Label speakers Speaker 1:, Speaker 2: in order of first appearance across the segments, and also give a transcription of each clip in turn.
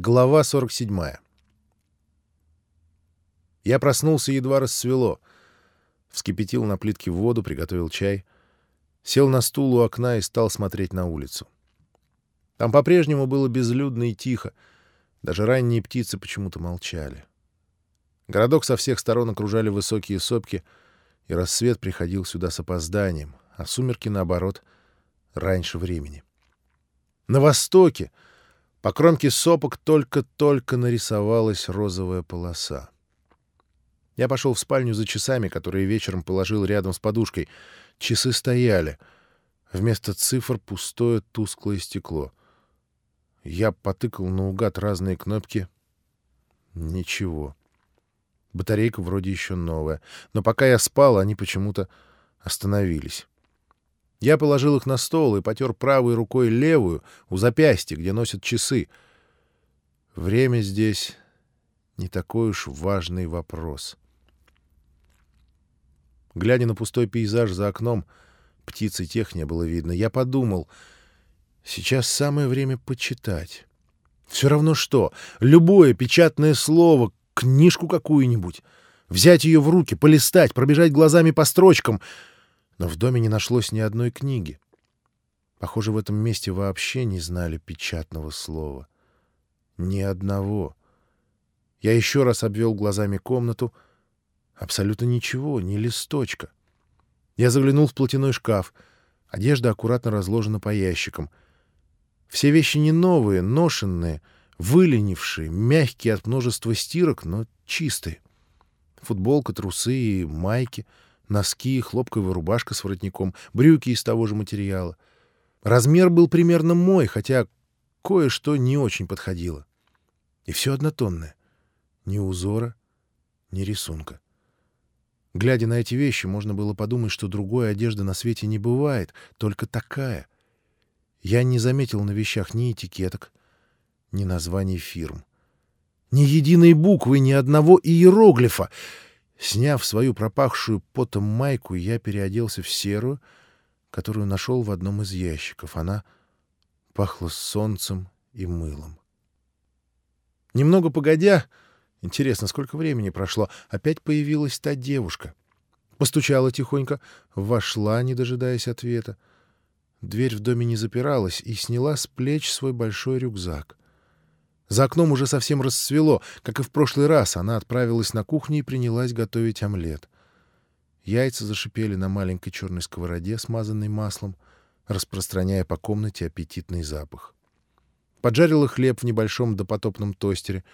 Speaker 1: Глава 47. Я проснулся, едва рассвело. Вскипятил на плитке воду, приготовил чай. Сел на стул у окна и стал смотреть на улицу. Там по-прежнему было безлюдно и тихо. Даже ранние птицы почему-то молчали. Городок со всех сторон окружали высокие сопки, и рассвет приходил сюда с опозданием, а сумерки, наоборот, раньше времени. На востоке — по кромке сопок только-только нарисовалась розовая полоса. Я пошел в спальню за часами, которые вечером положил рядом с подушкой. Часы стояли. Вместо цифр пустое тусклое стекло. Я потыкал наугад разные кнопки. Ничего. Батарейка вроде еще новая. Но пока я спал, они почему-то остановились. Я положил их на стол и потер правой рукой левую, у запястья, где носят часы. Время здесь не такой уж важный вопрос. Глядя на пустой пейзаж за окном, птиц и тех не было видно, я подумал, сейчас самое время почитать. Все равно что, любое печатное слово, книжку какую-нибудь, взять ее в руки, полистать, пробежать глазами по строчкам — но в доме не нашлось ни одной книги. Похоже, в этом месте вообще не знали печатного слова. Ни одного. Я еще раз обвел глазами комнату. Абсолютно ничего, ни листочка. Я заглянул в платяной шкаф. Одежда аккуратно разложена по ящикам. Все вещи не новые, ношенные, выленившие, мягкие от множества стирок, но чистые. Футболка, трусы и майки — носки, хлопковая рубашка с воротником, брюки из того же материала. Размер был примерно мой, хотя кое-что не очень подходило. И все однотонное. Ни узора, ни рисунка. Глядя на эти вещи, можно было подумать, что другой одежды на свете не бывает, только такая. Я не заметил на вещах ни этикеток, ни названий фирм. Ни единой буквы, ни одного иероглифа — Сняв свою пропахшую потом майку, я переоделся в серую, которую нашел в одном из ящиков. Она пахла солнцем и мылом. Немного погодя, интересно, сколько времени прошло, опять появилась та девушка. Постучала тихонько, вошла, не дожидаясь ответа. Дверь в доме не запиралась и сняла с плеч свой большой рюкзак. За окном уже совсем расцвело. Как и в прошлый раз, она отправилась на кухню и принялась готовить омлет. Яйца зашипели на маленькой черной сковороде, смазанной маслом, распространяя по комнате аппетитный запах. Поджарила хлеб в небольшом допотопном тостере.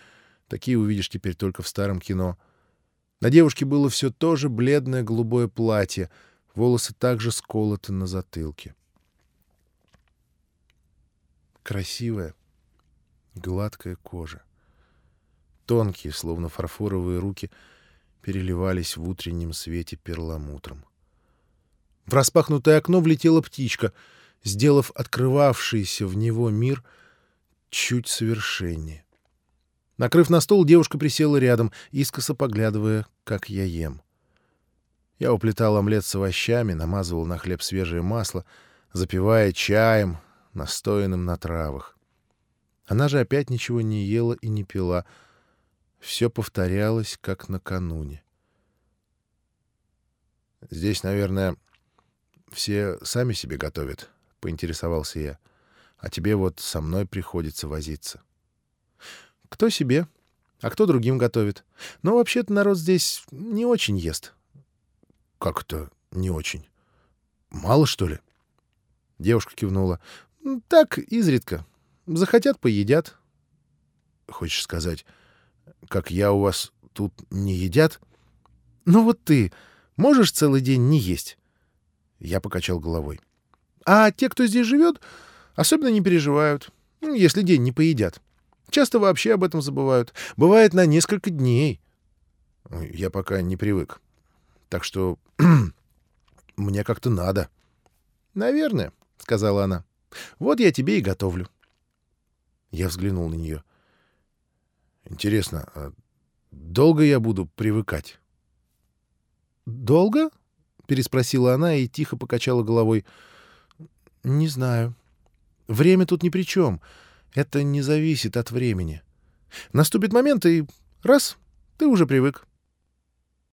Speaker 1: Такие увидишь теперь только в старом кино. На девушке было все то же бледное голубое платье, волосы также сколоты на затылке. Красивая, Гладкая кожа. Тонкие, словно фарфоровые руки, переливались в утреннем свете перламутром. В распахнутое окно влетела птичка, сделав открывавшийся в него мир чуть совершеннее. Накрыв на стол, девушка присела рядом, искоса поглядывая, как я ем. Я уплетал омлет с овощами, намазывал на хлеб свежее масло, запивая чаем, настоянным на травах. Она же опять ничего не ела и не пила. Все повторялось, как накануне. «Здесь, наверное, все сами себе готовят», — поинтересовался я. «А тебе вот со мной приходится возиться». «Кто себе, а кто другим готовит. Но вообще-то народ здесь не очень ест». «Как это не очень? Мало, что ли?» Девушка кивнула. «Так, изредка. Захотят — поедят. — Хочешь сказать, как я у вас тут не едят? — Ну вот ты можешь целый день не есть? Я покачал головой. — А те, кто здесь живет, особенно не переживают, ну, если день не поедят. Часто вообще об этом забывают. Бывает на несколько дней. Я пока не привык. Так что мне как-то надо. — Наверное, — сказала она. — Вот я тебе и готовлю. Я взглянул на нее. Интересно, а долго я буду привыкать? Долго? переспросила она и тихо покачала головой. Не знаю. Время тут ни при чем. Это не зависит от времени. Наступит момент, и раз — ты уже привык.